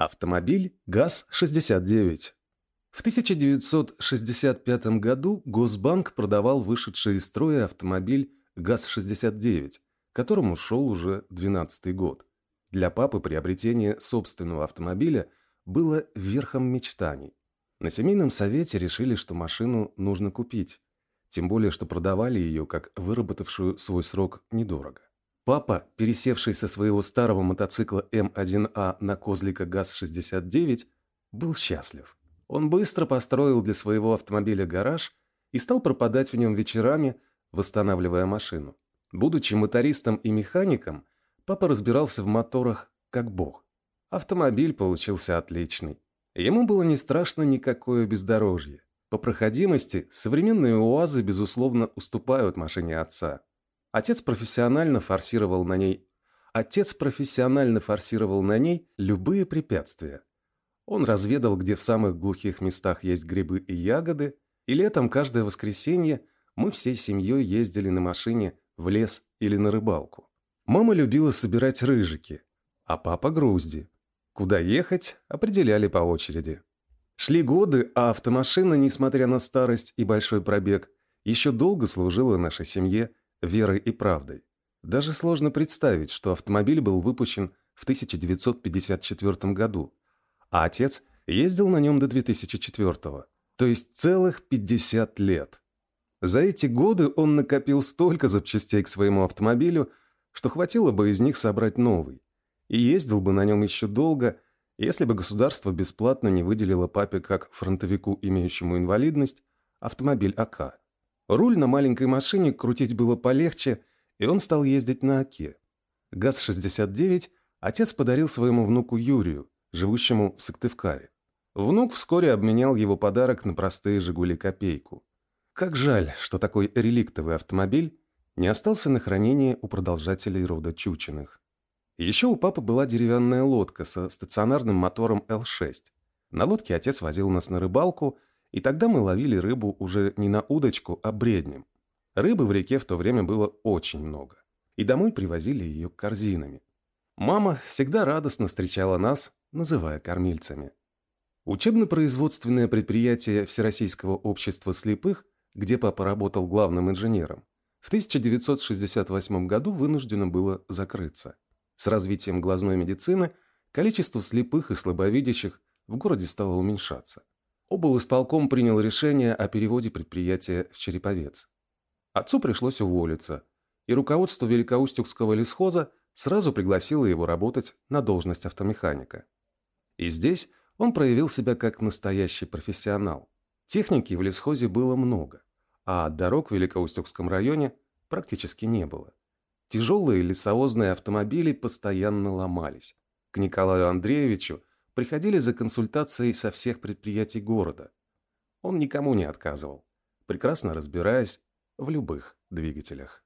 Автомобиль ГАЗ-69. В 1965 году Госбанк продавал вышедший из строя автомобиль ГАЗ-69, которому шел уже 12 год. Для папы приобретение собственного автомобиля было верхом мечтаний. На семейном совете решили, что машину нужно купить, тем более, что продавали ее как выработавшую свой срок недорого. Папа, пересевший со своего старого мотоцикла М1А на козлика ГАЗ-69, был счастлив. Он быстро построил для своего автомобиля гараж и стал пропадать в нем вечерами, восстанавливая машину. Будучи мотористом и механиком, папа разбирался в моторах как бог. Автомобиль получился отличный. Ему было не страшно никакое бездорожье. По проходимости современные УАЗы, безусловно, уступают машине отца. Отец профессионально форсировал на ней Отец профессионально форсировал на ней любые препятствия. Он разведал, где в самых глухих местах есть грибы и ягоды, и летом каждое воскресенье мы всей семьей ездили на машине в лес или на рыбалку. Мама любила собирать рыжики, а папа грузди. Куда ехать, определяли по очереди. Шли годы, а автомашина, несмотря на старость и большой пробег, еще долго служила нашей семье верой и правдой. Даже сложно представить, что автомобиль был выпущен в 1954 году, а отец ездил на нем до 2004 то есть целых 50 лет. За эти годы он накопил столько запчастей к своему автомобилю, что хватило бы из них собрать новый. И ездил бы на нем еще долго, если бы государство бесплатно не выделило папе как фронтовику, имеющему инвалидность, автомобиль АК. Руль на маленькой машине крутить было полегче, и он стал ездить на АКе. ГАЗ-69 отец подарил своему внуку Юрию, живущему в Сыктывкаре. Внук вскоре обменял его подарок на простые «Жигули-копейку». Как жаль, что такой реликтовый автомобиль не остался на хранение у продолжателей рода Чучиных. Еще у папы была деревянная лодка со стационарным мотором Л-6. На лодке отец возил нас на рыбалку – и тогда мы ловили рыбу уже не на удочку, а бреднем. Рыбы в реке в то время было очень много. И домой привозили ее корзинами. Мама всегда радостно встречала нас, называя кормильцами. Учебно-производственное предприятие Всероссийского общества слепых, где папа работал главным инженером, в 1968 году вынуждено было закрыться. С развитием глазной медицины количество слепых и слабовидящих в городе стало уменьшаться. Обл. исполком принял решение о переводе предприятия в Череповец. Отцу пришлось уволиться, и руководство Великоустюгского лесхоза сразу пригласило его работать на должность автомеханика. И здесь он проявил себя как настоящий профессионал. Техники в лесхозе было много, а дорог в Великоустюгском районе практически не было. Тяжелые лесовозные автомобили постоянно ломались. К Николаю Андреевичу приходили за консультацией со всех предприятий города. Он никому не отказывал, прекрасно разбираясь в любых двигателях.